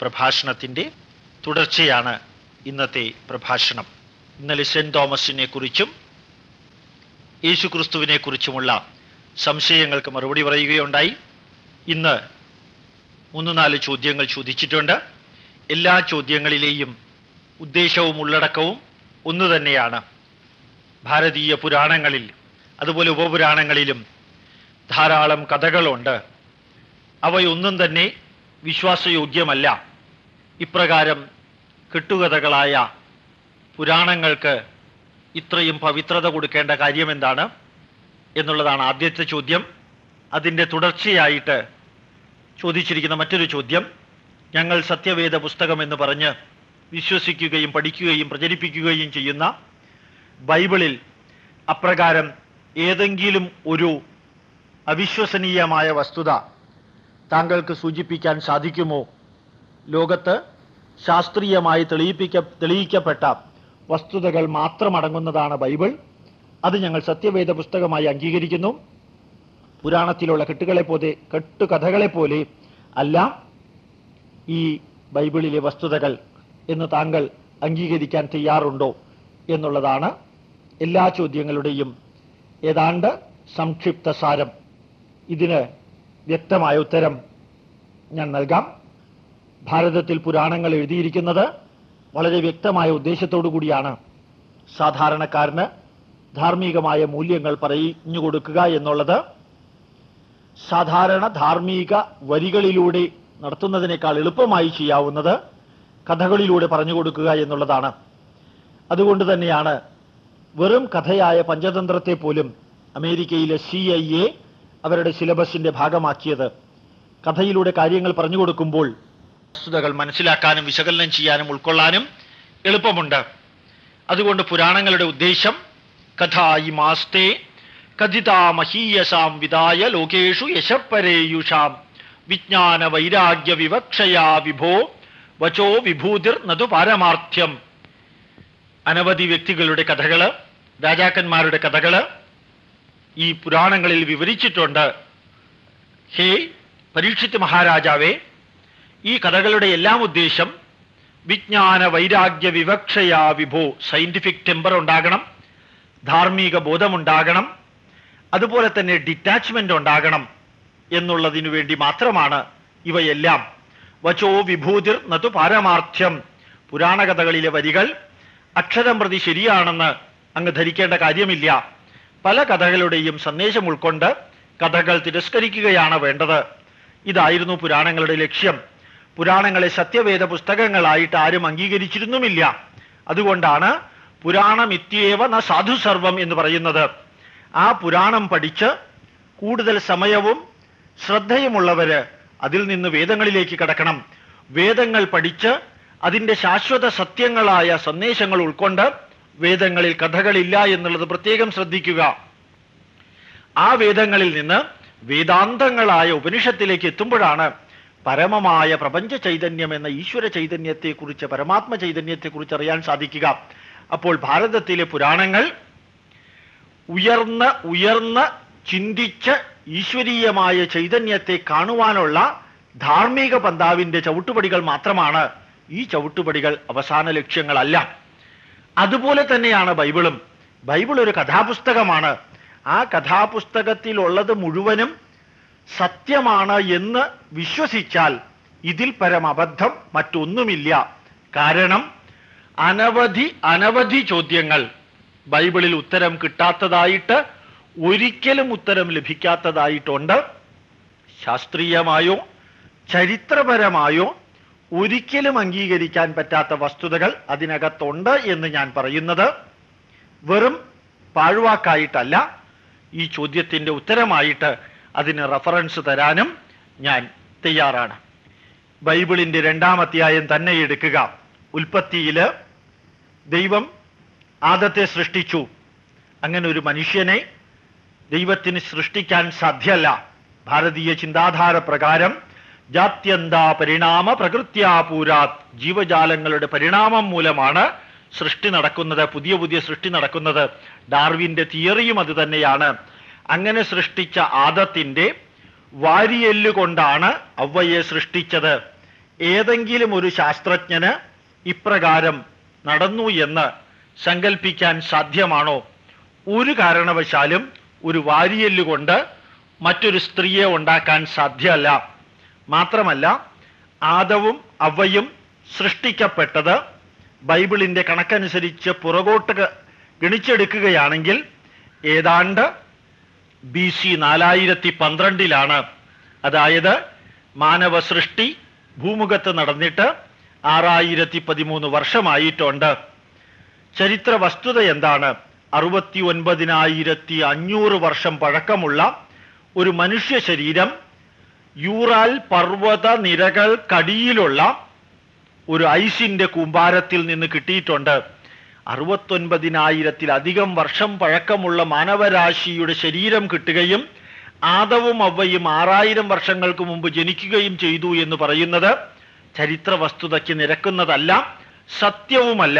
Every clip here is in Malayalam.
പ്രഭാഷണത്തിന്റെ തുടർച്ചയാണ് ഇന്നത്തെ പ്രഭാഷണം. ഇന്നലെ സെന്റ് തോമസിനെ കുറിച്ചും യേശുക്രിസ്തുവിനെ കുറിച്ചുമുള്ള സംശയങ്ങൾക്ക് മറുപടി പറയുകയുണ്ടായി. ഇന്ന് മൂന്ന് നാല് ചോദ്യങ്ങൾ ചോദിച്ചിട്ടുണ്ട്. എല്ലാ ചോദ്യങ്ങളിലെയും ഉദ്ദേശവും ഉള്ളടക്കവും ഒന്നു തന്നെയാണ്. ഭാരതീയ പുരാണങ്ങളിൽ അതുപോലെ ഉപപുരാണങ്ങളിലും ധാരാളം കഥകളുണ്ട്. അവയൊന്നും തന്നെ വിശ്വാസയോഗ്യമല്ല. ഇപ്രകാരം കെട്ടുകഥകളായ പുരാണങ്ങൾക്ക് ഇത്രയും പവിത്രത കൊടുക്കേണ്ട കാര്യം എന്താണ് എന്നുള്ളതാണ് ആദ്യത്തെ ചോദ്യം. അതിന്റെ തുടർച്ചയായിട്ട് ചോദിച്ചിരിക്കുന്ന മറ്റൊരു ചോദ്യം. ഞങ്ങൾ സത്യവേദ പുസ്തകം എന്ന് പറഞ്ഞ് വിശ്വസിക്കുകയും പഠിക്കുകയും പ്രചരിപ്പിക്കുകയും ചെയ്യുന്ന ബൈബിളിൽ അപ്രകാരം ഏതെങ്കിലും ഒരു അവിശ്വസനീയമായ വസ്തുത താങ്കൾക്ക് സൂചിപ്പിക്കാൻ സാധിക്കുമോ? ലോകത്ത് ശാസ്ത്രീയമായി തെളിയിപ്പിക്ക തെളിയിക്കപ്പെട്ട വസ്തുതകൾ മാത്രം അടങ്ങുന്നതാണ് ബൈബിൾ. അത് ഞങ്ങൾ സത്യവേദ പുസ്തകമായി അംഗീകരിക്കുന്നു. പുരാണത്തിലുള്ള കെട്ടുകളെ പോലെ കെട്ടുകഥകളെ പോലെ അല്ല ഈ ബൈബിളിലെ വസ്തുതകൾ എന്ന് താങ്കൾ അംഗീകരിക്കാൻ തയ്യാറുണ്ടോ എന്നുള്ളതാണ് എല്ലാ ചോദ്യങ്ങളുടെയും ഏതാണ്ട് സംക്ഷിപ്ത സാരം ഇതിന് വ്യക്തമായ ഉത്തരം ഞാൻ നൽകാം. ഭാരതത്തിൽ പുരാണങ്ങൾ എഴുതിയിരിക്കുന്നത് വളരെ വ്യക്തമായ ഉദ്ദേശത്തോടു കൂടിയാണ്. സാധാരണക്കാരന് ധാർമ്മികമായ മൂല്യങ്ങൾ പറഞ്ഞു കൊടുക്കുക എന്നുള്ളത് സാധാരണ ധാർമ്മിക വരികളിലൂടെ നടത്തുന്നതിനേക്കാൾ എളുപ്പമായി ചെയ്യാവുന്നത് കഥകളിലൂടെ പറഞ്ഞു കൊടുക്കുക എന്നുള്ളതാണ്. അതുകൊണ്ട് തന്നെയാണ് വെറും കഥയായ പഞ്ചതന്ത്രത്തെ പോലും അമേരിക്കയിലെ സി അവരുടെ സിലബസിന്റെ ഭാഗമാക്കിയത്. കഥയിലൂടെ കാര്യങ്ങൾ പറഞ്ഞു കൊടുക്കുമ്പോൾ വസ്തുതകൾ മനസ്സിലാക്കാനും വിശകലനം ചെയ്യാനും ഉൾക്കൊള്ളാനും എളുപ്പമുണ്ട്. അതുകൊണ്ട് പുരാണങ്ങളുടെ ഉദ്ദേശം കഥായി മാസ്തേ കഥിതാമഹീയസാം വിദായ ലോകേഷു യശപ്പരേയുഷാം വിജ്ഞാന വൈരാഗ്യ വിവക്ഷയാ വിഭോ വചോ വിഭൂതിർ നതു പാരമാർത്ഥ്യം. അനവധി വ്യക്തികളുടെ കഥകൾ രാജാക്കന്മാരുടെ കഥകൾ ഈ പുരാണങ്ങളിൽ വിവരിച്ചിട്ടുണ്ട്. ഹേ പരീക്ഷിത് മഹാരാജാവേ ഈ കഥകളുടെ എല്ലാം ഉദ്ദേശം വിജ്ഞാന വൈരാഗ്യ വിവക്ഷയാ വിഭോ സയന്റിഫിക് ടെമ്പർ ഉണ്ടാകണം ധാർമ്മിക ബോധമുണ്ടാകണം അതുപോലെ തന്നെ ഡിറ്റാച്ച്മെന്റ് ഉണ്ടാകണം എന്നുള്ളതിനു വേണ്ടി മാത്രമാണ് ഇവയെല്ലാം. വചോ വിഭൂതിർ നതു പാരമാർത്ഥ്യം. പുരാണ കഥകളിലെ വരികൾ അക്ഷരം പ്രതി ശരിയാണെന്ന് അങ്ങ് ധരിക്കേണ്ട കാര്യമില്ല. പല കഥകളുടെയും സന്ദേശം ഉൾക്കൊണ്ട് കഥകൾ തിരസ്കരിക്കുകയാണ് വേണ്ടത്. ഇതായിരുന്നു പുരാണങ്ങളുടെ ലക്ഷ്യം. പുരാണങ്ങളെ സത്യവേദ പുസ്തകങ്ങളായിട്ട് ആരും അംഗീകരിച്ചിരുന്നുമില്ല. അതുകൊണ്ടാണ് പുരാണമിത്യേവ ന സാധു സർവം എന്ന് പറയുന്നത്. ആ പുരാണം പഠിച്ച് കൂടുതൽ സമയവും ശ്രദ്ധയുമുള്ളവര് അതിൽ നിന്ന് വേദങ്ങളിലേക്ക് കടക്കണം. വേദങ്ങൾ പഠിച്ച് അതിന്റെ ശാശ്വത സത്യങ്ങളായ സന്ദേശങ്ങൾ ഉൾക്കൊണ്ട് വേദങ്ങളിൽ കഥകളില്ല എന്നുള്ളത് പ്രത്യേകം ശ്രദ്ധിക്കുക. ആ വേദങ്ങളിൽ നിന്ന് വേദാന്തങ്ങളായ ഉപനിഷത്തിലേക്ക് എത്തുമ്പോഴാണ് പരമമായ പ്രപഞ്ച ചൈതന്യം എന്ന ഈശ്വര ചൈതന്യത്തെ ചൈതന്യത്തെക്കുറിച്ച് പരമാത്മ ചൈതന്യത്തെക്കുറിച്ച് അറിയാൻ സാധിക്കുക. അപ്പോൾ ഭാരതത്തിലെ പുരാണങ്ങൾ ഉയർന്ന് ഉയർന്ന് ചിന്തിച്ച് ഈശ്വരീയമായ ചൈതന്യത്തെ കാണുവാനുള്ള ധാർമ്മിക പന്താവിന്റെ ചവിട്ടുപടികൾ മാത്രമാണ് ഈ ചവിട്ടുപടികൾ അവസാന ലക്ഷ്യങ്ങളല്ല. അതുപോലെ തന്നെയാണ് ബൈബിളും. ബൈബിൾ ഒരു കഥാപുസ്തകമാണ്. ആ കഥാപുസ്തകത്തിലുള്ളത് മുഴുവനും സത്യമാണ് എന്ന് വിശ്വസിച്ചാൽ ഇതിൽ പരം അബദ്ധം മറ്റൊന്നുമില്ല. കാരണം അനവധി അനവധി ചോദ്യങ്ങൾ ബൈബിളിൽ ഉത്തരം കിട്ടാത്തതായിട്ട് ഒരിക്കലും ഉത്തരം ലഭിക്കാത്തതായിട്ടുണ്ട്. ശാസ്ത്രീയമായോ ചരിത്രപരമായോ ഒരിക്കലും അംഗീകരിക്കാൻ പറ്റാത്ത വസ്തുതകൾ അതിനകത്തുണ്ട് എന്ന് ഞാൻ പറയുന്നത്. വെറും പാഴ്വാക്കായിട്ടല്ല ഈ ചോദ്യത്തിന്റെ ഉത്തരമായിട്ട് അതിന് റഫറൻസ് തരാനും ഞാൻ തയ്യാറാണ്. ബൈബിളിന്റെ രണ്ടാം അധ്യായം തന്നെ എടുക്കുക. ഉൽപ്പത്തിയിൽ ദൈവം ആദത്തെ സൃഷ്ടിച്ചു. അങ്ങനെ ഒരു മനുഷ്യനെ ദൈവത്തിന് സൃഷ്ടിക്കാൻ സാധ്യല്ല. ഭാരതീയ ചിന്താധാര പ്രകാരം ജാത്യന്താ പരിണാമ പ്രകൃത്യാപൂരാത് ജീവജാലങ്ങളുടെ പരിണാമം മൂലമാണ് സൃഷ്ടി നടക്കുന്നത് പുതിയ പുതിയ സൃഷ്ടി നടക്കുന്നത്. ഡാർവിന്റെ തിയറിയും അത് തന്നെയാണ്. അങ്ങനെ സൃഷ്ടിച്ച ആദത്തിന്റെ വാരിയെല്ലുകൊണ്ടാണ് അവയെ സൃഷ്ടിച്ചത്. ഏതെങ്കിലും ഒരു ശാസ്ത്രജ്ഞന് ഇപ്രകാരം നടന്നു എന്ന് സങ്കല്പിക്കാൻ സാധ്യമാണോ? ഒരു കാരണവശാലും ഒരു വാരിയെല്ലുകൊണ്ട് മറ്റൊരു സ്ത്രീയെ ഉണ്ടാക്കാൻ സാധ്യമല്ല. മാത്രമല്ല ആദവും അവയും സൃഷ്ടിക്കപ്പെട്ടത് ബൈബിളിന്റെ കണക്കനുസരിച്ച് പുറകോട്ട് ഗണിച്ചെടുക്കുകയാണെങ്കിൽ ഏതാണ്ട് ബി സി നാലായിരത്തി പന്ത്രണ്ടിലാണ് അതായത് മാനവ സൃഷ്ടി ഭൂമുഖത്ത് നടന്നിട്ട് ആറായിരത്തി പതിമൂന്ന് വർഷമായിട്ടുണ്ട്. ചരിത്ര വസ്തുത എന്താണ്? അറുപത്തി ഒൻപതിനായിരത്തി അഞ്ഞൂറ് വർഷം പഴക്കമുള്ള ഒരു മനുഷ്യ ശരീരം യൂറാൽ പർവത നിരകൾക്കടിയിലുള്ള ഒരു ഐസിന്റെ കൂമ്പാരത്തിൽ നിന്ന് കിട്ടിയിട്ടുണ്ട്. അറുപത്തൊൻപതിനായിരത്തിലധികം വർഷം പഴക്കമുള്ള മാനവരാശിയുടെ ശരീരം കിട്ടുകയും ആദവും അവയും ആറായിരം വർഷങ്ങൾക്ക് മുമ്പ് ജനിക്കുകയും ചെയ്തു എന്ന് പറയുന്നത് ചരിത്ര വസ്തുതയ്ക്ക് നിരക്കുന്നതല്ല സത്യവുമല്ല.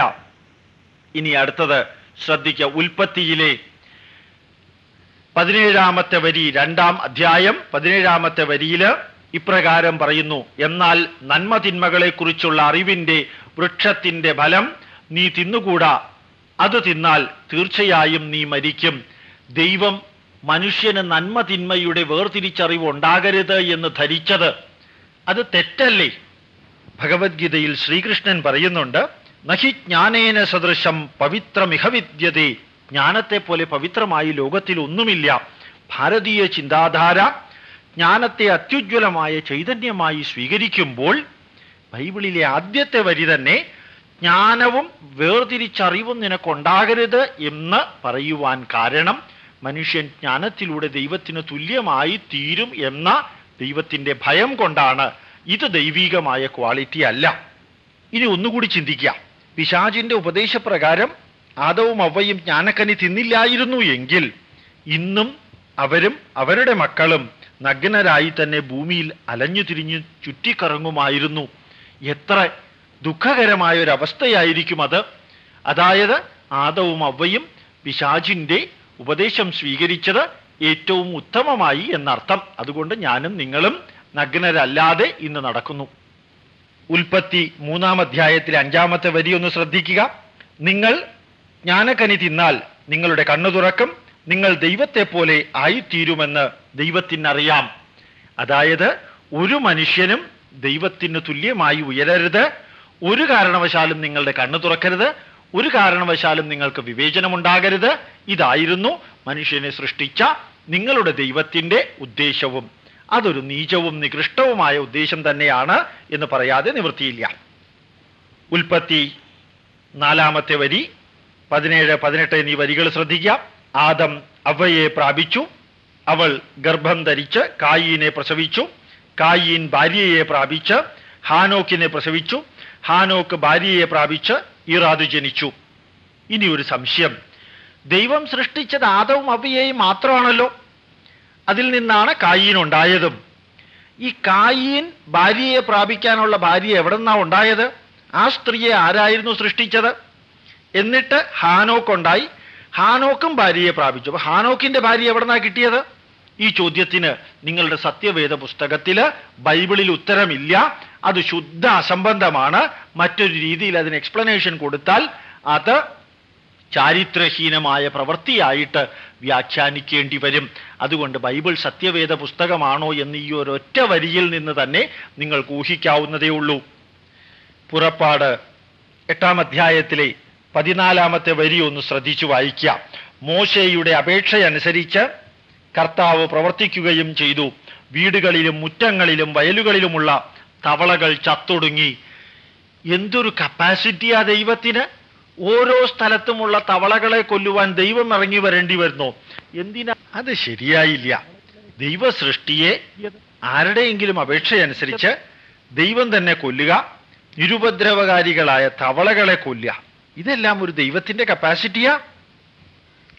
ഇനി അടുത്തത് ശ്രദ്ധിക്കുക ഉൽപ്പത്തിയിലെ പതിനേഴാമത്തെ വരി രണ്ടാം അധ്യായം പതിനേഴാമത്തെ വരിയിൽ ഇപ്രകാരം പറയുന്നു എന്നാൽ നന്മ തിന്മകളെക്കുറിച്ചുള്ള അറിവിന്റെ വൃക്ഷത്തിന്റെ ഫലം നീ തിന്നുകൂടാ. അത് തിന്നാൽ തീർച്ചയായും നീ മരിക്കും. ദൈവം മനുഷ്യന് നന്മ തിന്മയുടെ വേർതിരിച്ചറിവ് ഉണ്ടാകരുത് എന്ന് ധരിച്ചത്. അത് തെറ്റല്ലേ? ഭഗവത്ഗീതയിൽ ശ്രീകൃഷ്ണൻ പറയുന്നുണ്ട് നഹി ജ്ഞാനേന സദൃശം പവിത്രമിഹ വിദ്യതേ. ജ്ഞാനത്തെ പോലെ പവിത്രമായി ലോകത്തിൽ ഒന്നുമില്ല. ഭാരതീയ ചിന്താധാര ജ്ഞാനത്തെ അത്യുജ്വലമായ ചൈതന്യമായി സ്വീകരിക്കുമ്പോൾ ബൈബിളിലെ ആദ്യത്തെ വരി തന്നെ ജ്ഞാനവും വേർതിരിച്ചറിവും നിനക്കുണ്ടാകരുത് എന്ന് പറയുവാൻ കാരണം മനുഷ്യൻ ജ്ഞാനത്തിലൂടെ ദൈവത്തിന് തുല്യമായി തീരും എന്ന ദൈവത്തിന്റെ ഭയം കൊണ്ടാണ്. ഇത് ദൈവീകമായ ക്വാളിറ്റി അല്ല. ഇനി ഒന്നുകൂടി ചിന്തിക്കാം പിശാചിന്റെ ഉപദേശപ്രകാരം ആദവും അവയും ജ്ഞാനക്കനി തിന്നില്ലായിരുന്നു എങ്കിൽ ഇന്നും അവരും അവരുടെ മക്കളും നഗ്നരായി തന്നെ ഭൂമിയിൽ അലഞ്ഞു തിരിഞ്ഞു ചുറ്റിക്കറങ്ങുമായിരുന്നു. എത്ര ദുഃഖകരമായ ഒരു അവസ്ഥയായിരിക്കും അത്. അതായത് ആദവും അവയും പിശാചിന്റെ ഉപദേശം സ്വീകരിച്ചത് ഏറ്റവും ഉത്തമമായി എന്നർത്ഥം. അതുകൊണ്ട് ഞാനും നിങ്ങളും നഗ്നരല്ലാതെ ഇന്ന് നടക്കുന്നു. ഉൽപ്പത്തി മൂന്നാം അധ്യായത്തിലെ അഞ്ചാമത്തെ വരി ഒന്ന് ശ്രദ്ധിക്കുക. നിങ്ങൾ ജ്ഞാനക്കനി തിന്നാൽ നിങ്ങളുടെ കണ്ണു തുറക്കും. നിങ്ങൾ ദൈവത്തെ പോലെ ആയിത്തീരുമെന്ന് ദൈവത്തിനറിയാം. അതായത് ഒരു മനുഷ്യനും ദൈവത്തിന് തുല്യമായി ഉയരരുത്. ഒരു കാരണവശാലും നിങ്ങളുടെ കണ്ണു തുറക്കരുത്. ഒരു കാരണവശാലും നിങ്ങൾക്ക് വിവേചനമുണ്ടാകരുത്. ഇതായിരുന്നു മനുഷ്യനെ സൃഷ്ടിച്ച നിങ്ങളുടെ ദൈവത്തിന്റെ ഉദ്ദേശവും. അതൊരു നീചവും നികൃഷ്ടവുമായ ഉദ്ദേശം തന്നെയാണ് എന്ന് പറയാതെ നിവൃത്തിയില്ല. ഉൽപ്പത്തി നാലാമത്തെ വരി പതിനേഴ് പതിനെട്ട് എന്നീ വരികൾ ശ്രദ്ധിക്കാം ആദം അവയെ പ്രാപിച്ചു. അവൾ ഗർഭം ധരിച്ച് കായീനെ പ്രസവിച്ചു. കായീൻ ഭാര്യയെ പ്രാപിച്ച് ഹാനോക്കിനെ പ്രസവിച്ചു. ഹാനോക്ക് ഭാര്യയെ പ്രാപിച്ച് ഇറാദ് ജനിച്ചു. ഇനി ഒരു സംശയം. ദൈവം സൃഷ്ടിച്ചത് ആദവും അവയെയും മാത്രമാണല്ലോ. അതിൽ നിന്നാണ് കായീൻ ഉണ്ടായതും. ഈ കായീൻ ഭാര്യയെ പ്രാപിക്കാനുള്ള ഭാര്യ എവിടെ നിന്നാ ഉണ്ടായത്? ആ സ്ത്രീയെ ആരായിരുന്നു സൃഷ്ടിച്ചത്? എന്നിട്ട് ഹാനോക്ക് ഉണ്ടായി ഹാനോക്കും ഭാര്യയെ പ്രാപിച്ചു. അപ്പൊ ഹാനോക്കിന്റെ ഭാര്യ എവിടെ നിന്നാണ് കിട്ടിയത്? ഈ ചോദ്യത്തിന് നിങ്ങളുടെ സത്യവേദ പുസ്തകത്തിൽ ബൈബിളിൽ ഉത്തരമില്ല. അത് ശുദ്ധ അസംബന്ധമാണ്. മറ്റൊരു രീതിയിൽ അതിന് എക്സ്പ്ലനേഷൻ കൊടുത്താൽ അത് ചാരിത്രഹീനമായ പ്രവൃത്തിയായിട്ട് വ്യാഖ്യാനിക്കേണ്ടി വരും. അതുകൊണ്ട് ബൈബിൾ സത്യവേദ പുസ്തകമാണോ എന്ന് ഈ ഒരൊറ്റ വരിയിൽ നിന്ന് തന്നെ നിങ്ങൾക്ക് ഊഹിക്കാവുന്നതേ ഉള്ളൂ. പുറപ്പാട് എട്ടാം അധ്യായത്തിലെ പതിനാലാമത്തെ വരി ഒന്ന് ശ്രദ്ധിച്ചു വായിക്കാം മോശയുടെ അപേക്ഷയനുസരിച്ച് കർത്താവ് പ്രവർത്തിക്കുകയും ചെയ്തു. വീടുകളിലും മുറ്റങ്ങളിലും വയലുകളിലുമുള്ള തവളകൾ ചത്തൊടുങ്ങി. എന്തൊരു കപ്പാസിറ്റിയാ ദൈവത്തിന്? ഓരോ സ്ഥലത്തുമുള്ള തവളകളെ കൊല്ലുവാൻ ദൈവം ഇറങ്ങി വരേണ്ടി വരുന്നു. എന്തിനാ? അത് ശരിയായില്ല. ദൈവ സൃഷ്ടിയെ ആരുടെയെങ്കിലും അപേക്ഷയനുസരിച്ച് ദൈവം തന്നെ കൊല്ലുക നിരുപദ്രവകാരികളായ തവളകളെ കൊല്ലുക. ഇതെല്ലാം ഒരു ദൈവത്തിന്റെ കപ്പാസിറ്റിയാ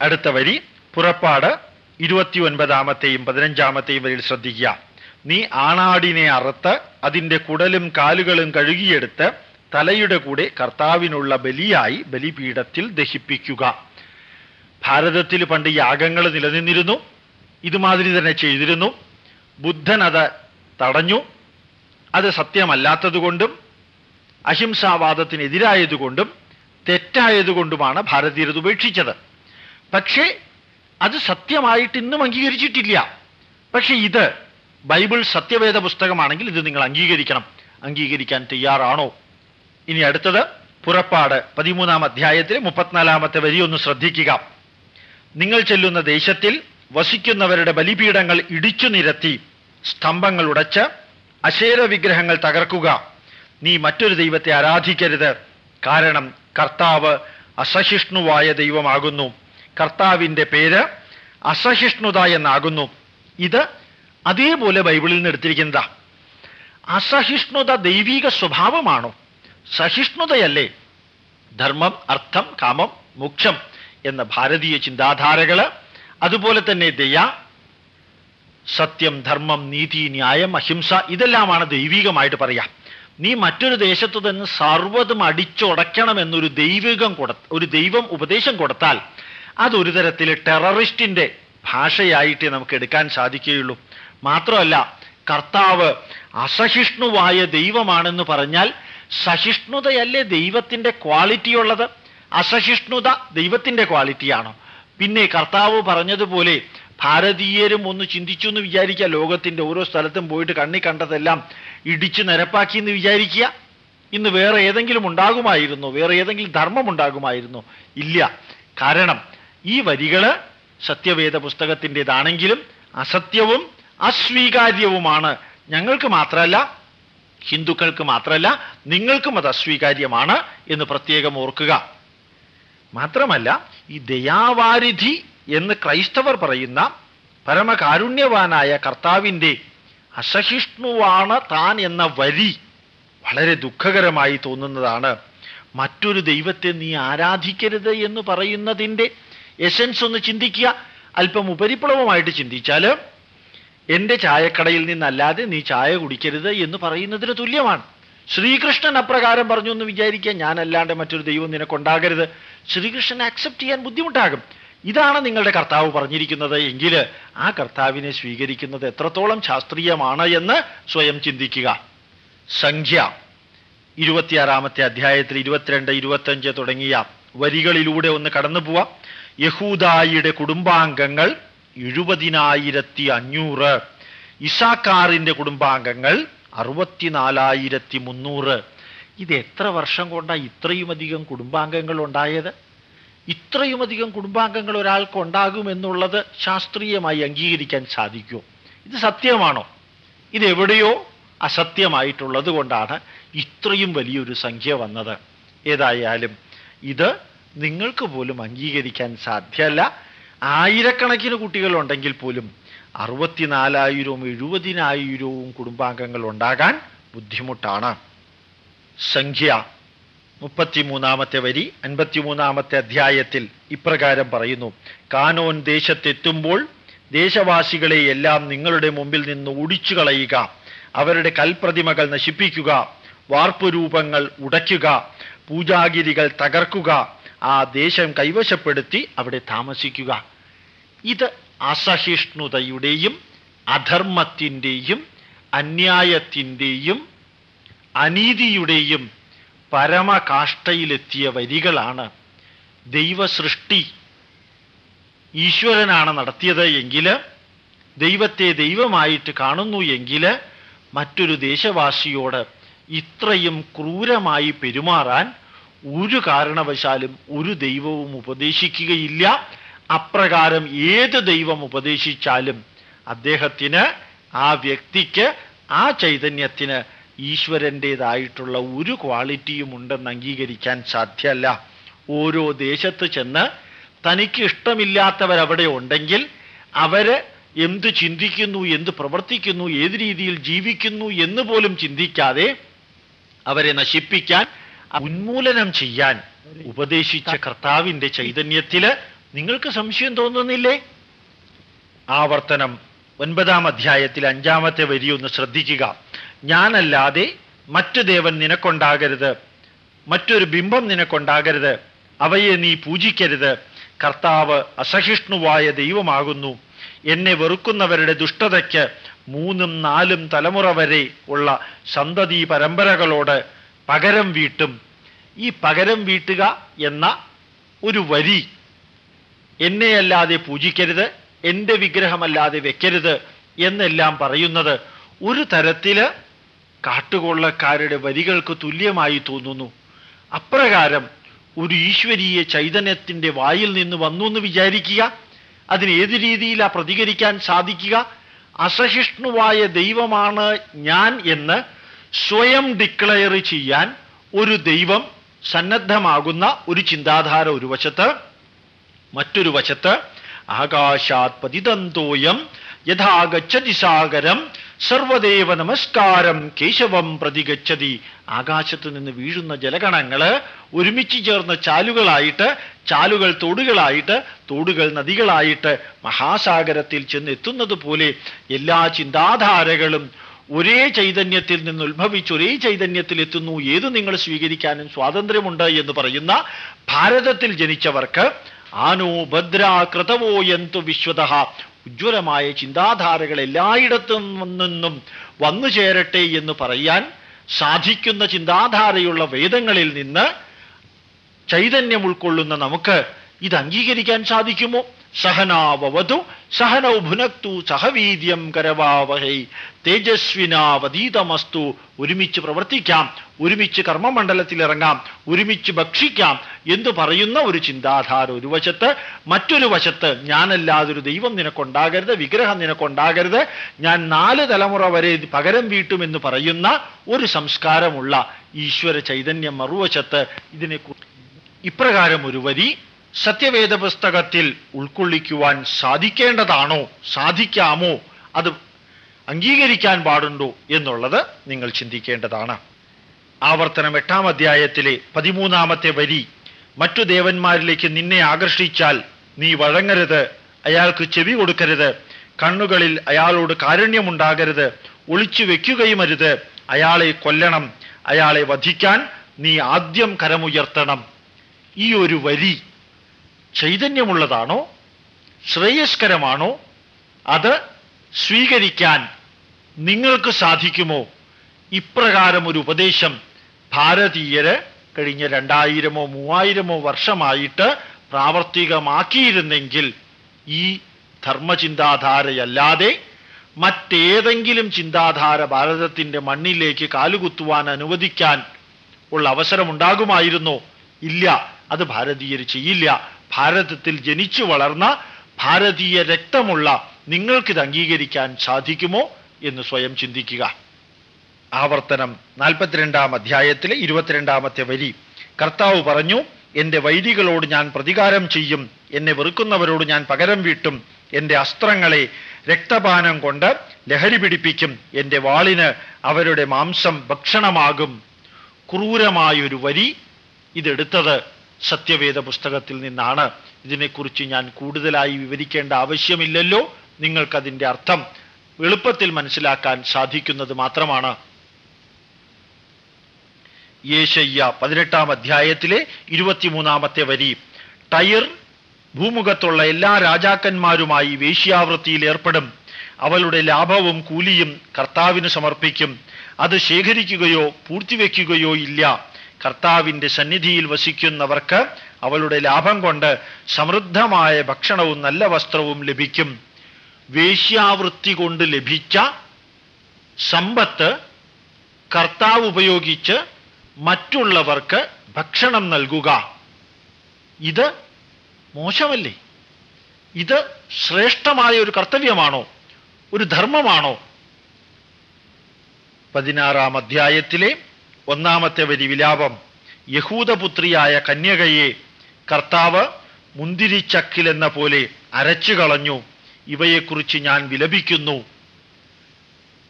അടുത്ത വരി പുറപ്പാട് ഇരുപത്തി ഒൻപതാമത്തെയും പതിനഞ്ചാമത്തെയും വരിയിൽ ശ്രദ്ധിക്കുക. നീ ആണാടിനെ അറുത്ത് അതിന്റെ കുടലും കാലുകളും കഴുകിയെടുത്ത് തലയുടെ കൂടെ കർത്താവിനുള്ള ബലിയായി ബലിപീഠത്തിൽ ദഹിപ്പിക്കുക. ഭാരതത്തിൽ പണ്ട് യാഗങ്ങൾ നിലനിന്നിരുന്നു. ഇതുമാതിരി തന്നെ ചെയ്തിരുന്നു. ബുദ്ധൻ അത് തടഞ്ഞു. അത് സത്യമല്ലാത്തതുകൊണ്ടും അഹിംസാവാദത്തിനെതിരായതുകൊണ്ടും തെറ്റായതുകൊണ്ടുമാണ് ഭാരതീയർ ഉപേക്ഷിച്ചത്. പക്ഷേ അത് സത്യമായിട്ട് ഇന്നും അംഗീകരിച്ചിട്ടില്ല. പക്ഷെ ഇത് ബൈബിൾ സത്യവേദ പുസ്തകമാണെങ്കിൽ ഇത് നിങ്ങൾ അംഗീകരിക്കണം. അംഗീകരിക്കാൻ തയ്യാറാണോ? ഇനി അടുത്തത് പുറപ്പാട് പതിമൂന്നാം അധ്യായത്തിലെ മുപ്പത്തിനാലാമത്തെ വരി ഒന്ന് ശ്രദ്ധിക്കുക. നിങ്ങൾ ചെല്ലുന്ന ദേശത്തിൽ വസിക്കുന്നവരുടെ ബലിപീഠങ്ങൾ ഇടിച്ചു നിരത്തി സ്തംഭങ്ങൾ ഉടച്ച് അശേര വിഗ്രഹങ്ങൾ തകർക്കുക. നീ മറ്റൊരു ദൈവത്തെ ആരാധിക്കരുത്. കാരണം കർത്താവ് അസഹിഷ്ണുവായ ദൈവമാകുന്നു. കർത്താവിന്റെ പേര് അസഹിഷ്ണുത എന്നാകുന്നു. ഇത് അതേപോലെ ബൈബിളിൽ നിന്ന് എടുത്തിരിക്കുന്നതാ. അസഹിഷ്ണുത ദൈവിക സ്വഭാവമാണോ? സഹിഷ്ണുതയല്ലേ? ധർമ്മം അർത്ഥം കാമം മോക്ഷം എന്ന ഭാരതീയ ചിന്താധാരകൾ അതുപോലെ തന്നെ ദയ സത്യം ധർമ്മം നീതി ന്യായം അഹിംസ ഇതെല്ലാമാണ് ദൈവികമായിട്ട് പറയാം. നീ മറ്റൊരു ദേശത്ത് തന്നെ സർവതും അടിച്ചുടയ്ക്കണമെന്നൊരു ദൈവികം കൊടു ഒരു ദൈവം ഉപദേശം കൊടുത്താൽ അതൊരു തരത്തിൽ ടെററിസ്റ്റിന്റെ ഭാഷയായിട്ട് നമുക്ക് എടുക്കാൻ സാധിക്കുകയുള്ളൂ. മാത്രമല്ല കർത്താവ് അസഹിഷ്ണുവായ ദൈവമാണെന്ന് പറഞ്ഞാൽ സഹിഷ്ണുതയല്ലേ ദൈവത്തിന്റെ ക്വാളിറ്റി ഉള്ളത് അസഹിഷ്ണുത ദൈവത്തിന്റെ ക്വാളിറ്റിയാണോ? പിന്നെ കർത്താവ് പറഞ്ഞതുപോലെ ഭാരതീയരും ഒന്ന് ചിന്തിച്ചു എന്ന് വിചാരിക്കുക ലോകത്തിന്റെ ഓരോ സ്ഥലത്തും പോയിട്ട് കണ്ണി കണ്ടതെല്ലാം ഇടിച്ചു നിരപ്പാക്കി എന്ന് വിചാരിക്കുക. ഇന്ന് വേറെ ഏതെങ്കിലും ഉണ്ടാകുമായിരുന്നു വേറെ ഏതെങ്കിലും ധർമ്മം ഉണ്ടാകുമായിരുന്നു? ഇല്ല. കാരണം ഈ വരികൾ സത്യവേദ പുസ്തകത്തിന്റെതാണെങ്കിലും അസത്യവും അസ്വീകാര്യവുമാണ്. ഞങ്ങൾക്ക് മാത്രമല്ല ഹിന്ദുക്കൾക്ക് മാത്രമല്ല നിങ്ങൾക്കും അത് അസ്വീകാര്യമാണ് എന്ന് പ്രത്യേകം ഓർക്കുക. മാത്രമല്ല ഈ ദയാവാരിധി എന്ന് ക്രൈസ്തവർ പറയുന്ന പരമകാരുണ്യവാനായ കർത്താവിന്റെ അസഹിഷ്ണുവാണ് താൻ എന്ന വരി വളരെ ദുഃഖകരമായി തോന്നുന്നതാണ്. മറ്റൊരു ദൈവത്തെ നീ ആരാധിക്കരുത് എന്ന് പറയുന്നതിന്റെ എസൻസ് ഒന്ന് ചിന്തിക്കുക. അല്പം ഉപരിപ്ലവമായിട്ട് ചിന്തിച്ചാൽ എന്റെ ചായക്കടയിൽ നിന്നല്ലാതെ നീ ചായ കുടിക്കരുത് എന്ന് പറയുന്നതിന് തുല്യമാണ്. ശ്രീകൃഷ്ണൻ അപ്രകാരം പറഞ്ഞു എന്ന് വിചാരിക്കുക ഞാനല്ലാണ്ട് മറ്റൊരു ദൈവം നിനക്കുണ്ടാകരുത്. ശ്രീകൃഷ്ണൻ അക്സെപ്റ്റ് ചെയ്യാൻ ബുദ്ധിമുട്ടാകും. ഇതാണ് നിങ്ങളുടെ കർത്താവ് പറഞ്ഞിരിക്കുന്നത് എങ്കിൽ ആ കർത്താവിനെ സ്വീകരിക്കുന്നത് എത്രത്തോളം ശാസ്ത്രീയമാണ് എന്ന് സ്വയം ചിന്തിക്കുക. സംഖ്യ ഇരുപത്തിയാറാമത്തെ അധ്യായത്തിൽ ഇരുപത്തിരണ്ട് ഇരുപത്തഞ്ച് തുടങ്ങിയ വരികളിലൂടെ ഒന്ന് കടന്നു പോവാം യഹൂദായിയുടെ കുടുംബാംഗങ്ങൾ എഴുപതിനായിരത്തി അഞ്ഞൂറ് ഇഷാക്കാറിന്റെ കുടുംബാംഗങ്ങൾ അറുപത്തിനാലായിരത്തി മുന്നൂറ് ഇത് എത്ര വർഷം കൊണ്ടാണ് ഇത്രയുമധികം കുടുംബാംഗങ്ങൾ ഉണ്ടായത്? ഇത്രയുമധികം കുടുംബാംഗങ്ങൾ ഒരാൾക്ക് ഉണ്ടാകുമെന്നുള്ളത് ശാസ്ത്രീയമായി അംഗീകരിക്കാൻ സാധിക്കുമോ ഇത് സത്യമാണോ? ഇത് എവിടെയോ അസത്യമായിട്ടുള്ളത് കൊണ്ടാണ് ഇത്രയും വലിയൊരു സംഖ്യ വന്നത്. ഏതായാലും ഇത് നിങ്ങൾക്ക് പോലും അംഗീകരിക്കാൻ സാധ്യമല്ല. ആയിരക്കണക്കിന് കുട്ടികളുണ്ടെങ്കിൽ പോലും അറുപത്തിനാലായിരവും എഴുപതിനായിരവും കുടുംബാംഗങ്ങൾ ഉണ്ടാകാൻ ബുദ്ധിമുട്ടാണ്. സംഖ്യ മുപ്പത്തിമൂന്നാമത്തെ വരി അൻപത്തിമൂന്നാമത്തെ അധ്യായത്തിൽ ഇപ്രകാരം പറയുന്നു. കാനോൻ ദേശത്തെത്തുമ്പോൾ ദേശവാസികളെ എല്ലാം നിങ്ങളുടെ മുമ്പിൽ നിന്ന് ഒടിച്ചു കളയുക. അവരുടെ കൽപ്രതിമകൾ നശിപ്പിക്കുക. വാർപ്പുരൂപങ്ങൾ ഉടയ്ക്കുക. പൂജാഗിരികൾ തകർക്കുക. ആ ദേശം കൈവശപ്പെടുത്തി അവിടെ താമസിക്കുക. ഇത് അസഹിഷ്ണുതയുടെയും അധർമ്മത്തിന്റെയും അന്യായത്തിന്റെയും അനീതിയുടെയും പരമകാഷ്ടയിലെത്തിയ വരികളാണ് ദൈവസൃഷ്ടി. ഈശ്വരനാണ് നടത്തിയത് എങ്കിൽ ദൈവത്തെ ദൈവമായിട്ട് കാണുന്നു എങ്കിൽ മറ്റൊരു ദേശവാസിയോട് ഇത്രയും ക്രൂരമായി പെരുമാറാൻ ഒരു കാരണവശാലും ഒരു ദൈവവും ഉപദേശിക്കുകയില്ല. അപ്രകാരം ഏത് ദൈവം ഉപദേശിച്ചാലും അദ്ദേഹത്തിന് ആ വ്യക്തിക്ക് ആ ചൈതന്യത്തിന് ഈശ്വരന്റേതായിട്ടുള്ള ഒരു ക്വാളിറ്റിയും ഉണ്ടെന്ന് അംഗീകരിക്കാൻ സാധ്യമല്ല. ഓരോ ദേശത്ത് ചെന്ന് തനിക്ക് ഇഷ്ടമില്ലാത്തവരവിടെ ഉണ്ടെങ്കിൽ അവർ എന്ത് ചിന്തിക്കുന്നു എന്ത് പ്രവർത്തിക്കുന്നു ഏത് രീതിയിൽ ജീവിക്കുന്നു എന്ന് പോലും ചിന്തിക്കാതെ അവരെ നശിപ്പിക്കാൻ ഉന്മൂലനം ചെയ്യാൻ ഉപദേശിച്ച കർത്താവിന്റെ ചൈതന്യത്തിൽ നിങ്ങൾക്ക് സംശയം തോന്നുന്നില്ലേ? ആവർത്തനം ഒൻപതാം അധ്യായത്തിൽ അഞ്ചാമത്തെ വരി ഒന്ന് ശ്രദ്ധിക്കുക. ഞാനല്ലാതെ മറ്റു ദേവൻ നിനക്കൊണ്ടാകരുത്. മറ്റൊരു ബിംബം നിനക്കൊണ്ടാകരുത്. അവയെ നീ പൂജിക്കരുത്. കർത്താവ് അസഹിഷ്ണുവായ ദൈവമാകുന്നു. എന്നെ വെറുക്കുന്നവരുടെ ദുഷ്ടതയ്ക്ക് മൂന്നും നാലും തലമുറ വരെ ഉള്ള സന്തതി പരമ്പരകളോട് പകരം വീട്ടും. ഈ പകരം വീട്ടുക എന്ന ഒരു വരി എന്നെയല്ലാതെ പൂജിക്കരുത് എന്റെ വിഗ്രഹമല്ലാതെ വെക്കരുത് എന്നെല്ലാം പറയുന്നത് ഒരു തരത്തിൽ കാട്ടുകൊള്ളക്കാരുടെ വരികൾക്ക് തുല്യമായി തോന്നുന്നു. അപ്രകാരം ഒരു ഈശ്വരീയ ചൈതന്യത്തിന്റെ വായിൽ നിന്ന് വന്നു എന്ന് വിചാരിക്കുക അതിന് ഏത് രീതിയിലാ പ്രതികരിക്കാൻ സാധിക്കുക? അസഹിഷ്ണുവായ ദൈവമാണ് ഞാൻ എന്ന് സ്വയം ഡിക്ലെയർ ചെയ്യാൻ ഒരു ദൈവം സന്നദ്ധമാകുന്ന ഒരു ചിന്താധാര ഒരു വശത്ത് മറ്റൊരു വശത്ത് ആകാശാത് പതിതന്തോയം യഥാ ഗച്ഛതി സാഗരം സർവദേവ നമസ്കാരം കേശവം പ്രതിഗച്ഛതി. ആകാശത്ത് നിന്ന് വീഴുന്ന ജലഗണങ്ങൾ ഒരുമിച്ച് ചേർന്ന ചാലുകളായിട്ട് ചാലുകൾ തോടുകളായിട്ട് തോടുകൾ നദികളായിട്ട് മഹാസാഗരത്തിൽ ചെന്നെത്തുന്നത് പോലെ എല്ലാ ചിന്താധാരകളും ഒരേ ചൈതന്യത്തിൽ നിന്ന് ഉത്ഭവിച്ച് ഒരേ ചൈതന്യത്തിൽ എത്തുന്നു. ഏത് നിങ്ങൾ സ്വീകരിക്കാനും സ്വാതന്ത്ര്യമുണ്ട് എന്ന് പറയുന്ന ഭാരതത്തിൽ ജനിച്ചവർക്ക് ആനോ ഭദ്ര കൃതവോ എന്തു വിശ്വത. ഉജ്ജ്വലമായ ചിന്താധാരകൾ എല്ലായിടത്തു നിന്നും വന്നു ചേരട്ടെ എന്ന് പറയാൻ സാധിക്കുന്ന ചിന്താധാരയുള്ള വേദങ്ങളിൽ നിന്ന് ചൈതന്യം ഉൾക്കൊള്ളുന്ന നമുക്ക് ഇത് അംഗീകരിക്കാൻ സാധിക്കുമോ? സഹനാവവതു സഹനൗ ഭുനക്തു സഹവീര്യം കരവാവഹൈ. തേജസ്വിനാവതീതമസ്തു. ഒരുമിച്ച് പ്രവർത്തിക്കാം. ഒരുമിച്ച് കർമ്മമണ്ഡലത്തിൽ ഇറങ്ങാം ഒരുമിച്ച് ഭക്ഷിക്കാം. എന്ന് പറയുന്ന ഒരു ചിന്താധാര ഒരു വശത്ത് മറ്റൊരു വശത്ത് ഞാനല്ലാതൊരു ദൈവം നിനക്കുണ്ടാകരുത് വിഗ്രഹം നിനക്കുണ്ടാകരുത്. ഞാൻ നാല് തലമുറ വരെ പകരം വീട്ടുമെന്ന് പറയുന്ന ഒരു സംസ്കാരമുള്ള ഈശ്വര ചൈതന്യം മറുവശത്ത് ഇതിനെ ഇപ്രകാരം ഒരു വരി സത്യവേദ പുസ്തകത്തിൽ ഉൾക്കൊള്ളിക്കുവാൻ സാധിക്കേണ്ടതാണോ സാധിക്കാമോ അത് അംഗീകരിക്കാൻ പാടുണ്ടോ എന്നുള്ളത് നിങ്ങൾ ചിന്തിക്കേണ്ടതാണ്. ആവർത്തനം എട്ടാം അധ്യായത്തിലെ പതിമൂന്നാമത്തെ വരി മറ്റു ദേവന്മാരിലേക്ക് നിന്നെ ആകർഷിച്ചാൽ നീ വഴങ്ങരുത് അയാൾക്ക് ചെവി കൊടുക്കരുത് കണ്ണുകളിൽ അയാളോട് കാരുണ്യമുണ്ടാകരുത് ഒളിച്ചു വെക്കുകയുമരുത് അയാളെ കൊല്ലണം അയാളെ വധിക്കാൻ നീ ആദ്യം കരമുയർത്തണം. ഈ ഒരു വരി ചൈതന്യമുള്ളതാണോ? ശ്രേയസ്കരമാണോ? അത് സ്വീകരിക്കാൻ നിങ്ങൾക്ക് സാധിക്കുമോ? ഇപ്രകാരം ഒരു ഉപദേശം ഭാരതീയര് കഴിഞ്ഞ രണ്ടായിരമോ മൂവായിരമോ വർഷമായിട്ട് പ്രാവർത്തികമാക്കിയിരുന്നെങ്കിൽ ഈ ധർമ്മചിന്താധാരയല്ലാതെ മറ്റേതെങ്കിലും ചിന്താധാര ഭാരതത്തിന്റെ മണ്ണിലേക്ക് കാലുകുത്തുവാൻ അനുവദിക്കാൻ ഉള്ള അവസരമുണ്ടാകുമായിരുന്നോ? ഇല്ല. അത് ഭാരതീയർ ചെയ്യില്ല. ഭാരതത്തിൽ ജനിച്ചു വളർന്ന ഭാരതീയ രക്തമുള്ള നിങ്ങൾക്കിത് അംഗീകരിക്കാൻ സാധിക്കുമോ എന്ന് സ്വയം ചിന്തിക്കുക. ആവർത്തനം നാൽപ്പത്തിരണ്ടാം അധ്യായത്തിലെ ഇരുപത്തിരണ്ടാമത്തെ വരി. കർത്താവ് പറഞ്ഞു എന്റെ വൈദികളോട് ഞാൻ പ്രതികാരം ചെയ്യും. എന്നെ വെറുക്കുന്നവരോട് ഞാൻ പകരം വീട്ടും. എന്റെ അസ്ത്രങ്ങളെ രക്തപാനം കൊണ്ട് ലഹരി പിടിപ്പിക്കും. എന്റെ വാളിന് അവരുടെ മാംസം ഭക്ഷണമാകും. ക്രൂരമായൊരു വരി ഇതെടുത്തത് സത്യവേദ പുസ്തകത്തിൽ നിന്നാണ്. ഇതിനെക്കുറിച്ച് ഞാൻ കൂടുതലായി വിവരിക്കേണ്ട ആവശ്യമില്ലല്ലോ. നിങ്ങൾക്കതിന്റെ അർത്ഥം എളുപ്പത്തിൽ മനസ്സിലാക്കാൻ സാധിക്കുന്നത് മാത്രമാണ്. യേശയ്യ പതിനെട്ടാം അധ്യായത്തിലെ ഇരുപത്തിമൂന്നാമത്തെ വരി. ടയർ ഭൂമുഖത്തുള്ള എല്ലാ രാജാക്കന്മാരുമായി വേശ്യാവൃത്തിയിൽ ഏർപ്പെടും. അവളുടെ ലാഭവും കൂലിയും കർത്താവിന് സമർപ്പിക്കും. അത് ശേഖരിക്കുകയോ പൂർത്തിവെക്കുകയോ ഇല്ല. കർത്താവിന്റെ സന്നിധിയിൽ വസിക്കുന്നവർക്ക് അവളുടെ ലാഭം കൊണ്ട് സമൃദ്ധമായ ഭക്ഷണവും നല്ല വസ്ത്രവും ലഭിക്കും. വേശ്യാവൃത്തി കൊണ്ട് ലഭിച്ച സമ്പത്ത് കർത്താവ് ഉപയോഗിച്ച് മറ്റുള്ളവർക്ക് ഭക്ഷണം നൽകുക. ഇത് മോശമല്ലേ? ഇത് ശ്രേഷ്ഠമായ ഒരു കർത്തവ്യമാണോ? ഒരു ധർമ്മമാണോ? പതിനാറാം അധ്യായത്തിലെ ഒന്നാമത്തെ വരി വിലാപം. യഹൂദപുത്രിയായ കന്യകയെ കർത്താവ് മുന്തിരിച്ചക്കിലെന്ന പോലെ അരച്ചു കളഞ്ഞു. ഇവയെക്കുറിച്ച് ഞാൻ വിലപിക്കുന്നു.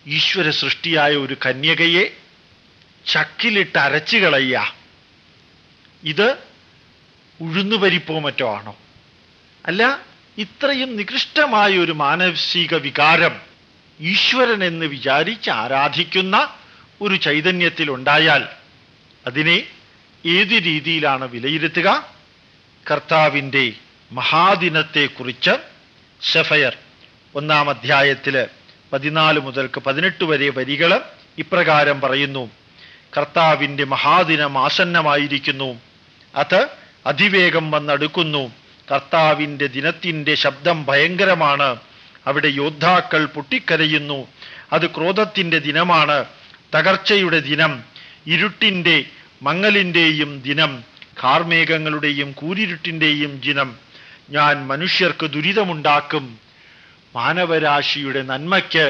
ഈശ്വര സൃഷ്ടിയായ ഒരു കന്യകയെ ചക്കിലിട്ട് അരച്ചു കളയുക ഇത് ഉഴുന്നുപരിപ്പോ മറ്റോ ആണോ അല്ല ഇത്രയും നികൃഷ്ടമായ ഒരു മാനസിക വികാരം ഈശ്വരൻ എന്ന് വിചാരിച്ച് ആരാധിക്കുന്ന ഒരു ചൈതന്യത്തിൽ ഉണ്ടായാൽ അതിനെ ഏത് രീതിയിലാണ് വിലയിരുത്തുക? കർത്താവിന്റെ മഹാദിനത്തെക്കുറിച്ച് ഷെഫയർ ഒന്നാം അധ്യായത്തിൽ പതിനാല് മുതൽക്ക് പതിനെട്ട് വരെ വരികൾ ഇപ്രകാരം പറയുന്നു. കർത്താവിന്റെ മഹാദിനം ആസന്നമായിരിക്കുന്നു. അത് അതിവേഗം വന്നടുക്കുന്നു. കർത്താവിന്റെ ദിനത്തിന്റെ ശബ്ദം ഭയങ്കരമാണ്. അവിടെ യോദ്ധാക്കൾ പൊട്ടിക്കരയുന്നു. അത് ക്രോധത്തിന്റെ ദിനമാണ്. തകർച്ചയുടെ ദിനം ഇരുട്ടിന്റെ മങ്ങലിന്റെയും ദിനം കാർമേഘങ്ങളുടെയും കൂരിരുട്ടിന്റെയും ദിനം. ഞാൻ മനുഷ്യർക്ക് ദുരിതമുണ്ടാക്കും. മാനവരാശിയുടെ നന്മയ്ക്ക്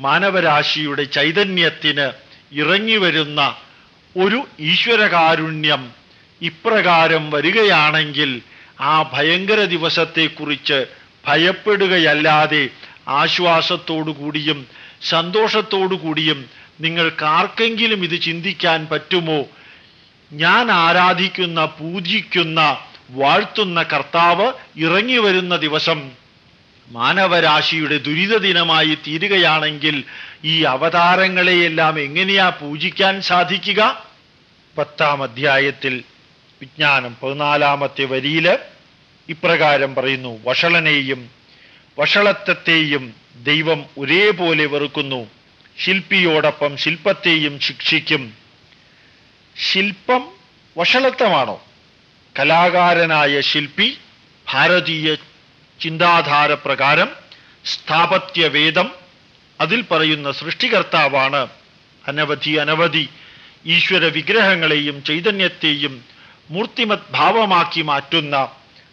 മാനവരാശിയുടെ ചൈതന്യത്തിന് ഇറങ്ങി വരുന്ന ഒരു ഈശ്വരകാരുണ്യം ഇപ്രകാരം വരികയാണെങ്കിൽ ആ ഭയങ്കര ദിവസത്തെക്കുറിച്ച് ഭയപ്പെടുകയല്ലാതെ ആശ്വാസത്തോടു കൂടിയും സന്തോഷത്തോടു കൂടിയും നിങ്ങൾക്ക് ആർക്കെങ്കിലും ഇത് ചിന്തിക്കാൻ പറ്റുമോ? ഞാൻ ആരാധിക്കുന്ന പൂജിക്കുന്ന വാഴ്ത്തുന്ന കർത്താവ് ഇറങ്ങി വരുന്ന ദിവസം മാനവരാശിയുടെ ദുരിത ദിനമായി തീരുകയാണെങ്കിൽ ഈ അവതാരങ്ങളെയെല്ലാം എങ്ങനെയാ പൂജിക്കാൻ സാധിക്കുക? പത്താം അധ്യായത്തിൽ വിജ്ഞാനം പതിനാലാമത്തെ വരിയിൽ ഇപ്രകാരം പറയുന്നു വഷളനെയും വഷളത്വത്തെയും ദൈവം ഒരേപോലെ വെറുക്കുന്നു. ശില്പിയോടൊപ്പം ശില്പത്തെയും ശിക്ഷിക്കും. ശില്പം വഷളത്വമാണോ? കലാകാരനായ ശില്പി ഭാരതീയ ചിന്താധാര പ്രകാരം സ്ഥാപത്യവേദം അതിൽ പറയുന്ന സൃഷ്ടികർത്താവാണ് അനവധി അനവധി ഈശ്വര വിഗ്രഹങ്ങളെയും ചൈതന്യത്തെയും മൂർത്തിമത് ഭാവമാക്കി മാറ്റുന്ന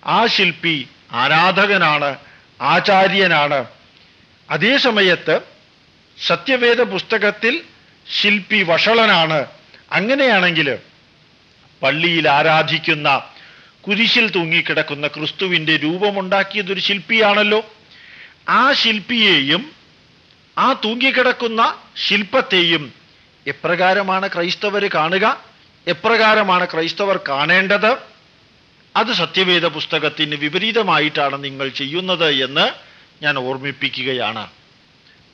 ആ ശില്പി ആരാധകനാണ് ആചാര്യനാണ്. അതേ സമയത്ത് സത്യവേദ പുസ്തകത്തിൽ ശില്പി വഷളനാണ്. അങ്ങനെയാണെങ്കിൽ പള്ളിയിൽ ആരാധിക്കുന്ന കുരിശിൽ തൂങ്ങിക്കിടക്കുന്ന ക്രിസ്തുവിന്റെ രൂപമുണ്ടാക്കിയതൊരു ശില്പിയാണല്ലോ. ആ ശില്പിയെയും ആ തൂങ്ങിക്കിടക്കുന്ന ശില്പത്തെയും എപ്രകാരമാണ് ക്രൈസ്തവർ കാണുക? എപ്രകാരമാണ് ക്രൈസ്തവർ കാണേണ്ടത്? അത് സത്യവേദ പുസ്തകത്തിന് വിപരീതമായിട്ടാണ് നിങ്ങൾ ചെയ്യുന്നത് എന്ന് ഞാൻ ഓർമ്മിപ്പിക്കുകയാണ്.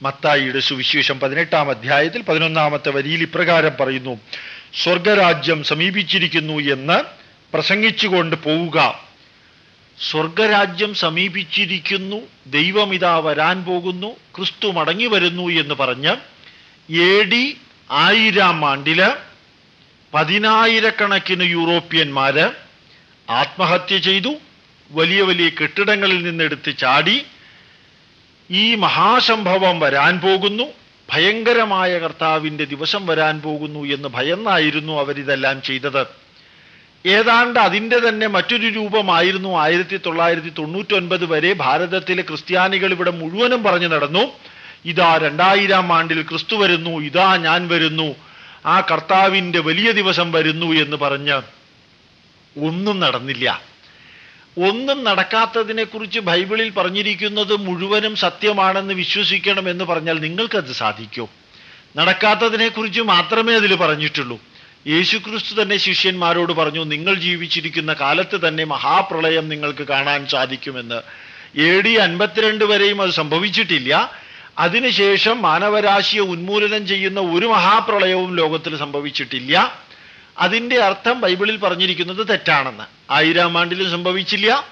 മത്തായിയുടെ സുവിശേഷം പതിനെട്ടാം അധ്യായത്തിൽ പതിനൊന്നാമത്തെ വരിയിൽ ഇപ്രകാരം പറയുന്നു സ്വർഗരാജ്യം സമീപിച്ചിരിക്കുന്നു എന്ന് പ്രസംഗിച്ചുകൊണ്ട് പോവുക. സ്വർഗരാജ്യം സമീപിച്ചിരിക്കുന്നു ദൈവമിതാ വരാൻ പോകുന്നു ക്രിസ്തു മടങ്ങി വരുന്നു എന്ന് പറഞ്ഞ് എ ഡി ആയിരം ആണ്ടിൽ പതിനായിരക്കണക്കിന് യൂറോപ്യന്മാര് ആത്മഹത്യ ചെയ്തു വലിയ വലിയ കെട്ടിടങ്ങളിൽ നിന്നെടുത്ത് ചാടി ഈ മഹാസംഭവം വരാൻ പോകുന്നു. ഭയങ്കരമായ കർത്താവിന്റെ ദിവസം വരാൻ പോകുന്നു എന്ന് ഭയന്നായിരുന്നു അവരിതെല്ലാം ചെയ്തത്. ഏതാണ്ട് അതിന്റെ തന്നെ മറ്റൊരു രൂപമായിരുന്നു ആയിരത്തി തൊള്ളായിരത്തി തൊണ്ണൂറ്റൊൻപത് വരെ ഭാരതത്തിലെ ക്രിസ്ത്യാനികൾ ഇവിടെ മുഴുവനും പറഞ്ഞു നടന്നു. ഇതാ രണ്ടായിരം ആണ്ടിൽ ക്രിസ്തു വരുന്നു ഇതാ ഞാൻ വരുന്നു ആ കർത്താവിന്റെ വലിയ ദിവസം വരുന്നു എന്ന് പറഞ്ഞ് ഒന്നും നടന്നില്ല. ഒന്നും നടക്കാത്തതിനെ കുറിച്ച് ബൈബിളിൽ പറഞ്ഞിരിക്കുന്നത് മുഴുവനും സത്യമാണെന്ന് വിശ്വസിക്കണം എന്ന് പറഞ്ഞാൽ നിങ്ങൾക്കത് സാധിക്കൂ? നടക്കാത്തതിനെ കുറിച്ച് മാത്രമേ അതിൽ പറഞ്ഞിട്ടുള്ളൂ. യേശുക്രിസ്തു തന്നെ ശിഷ്യന്മാരോട് പറഞ്ഞു നിങ്ങൾ ജീവിച്ചിരിക്കുന്ന കാലത്ത് തന്നെ മഹാപ്രളയം നിങ്ങൾക്ക് കാണാൻ സാധിക്കുമെന്ന്. എ ഡി അൻപത്തിരണ്ട് വരെയും അത് സംഭവിച്ചിട്ടില്ല. അതിനുശേഷം മാനവരാശിയെ ഉന്മൂലനം ചെയ്യുന്ന ഒരു മഹാപ്രളയവും ലോകത്തിൽ സംഭവിച്ചിട്ടില്ല. അതിന്റെ അർത്ഥം ബൈബിളിൽ പറഞ്ഞിരിക്കുന്നത് തെറ്റാണെന്ന്. ആയിരം ആണ്ടിലും സംഭവിച്ചില്ല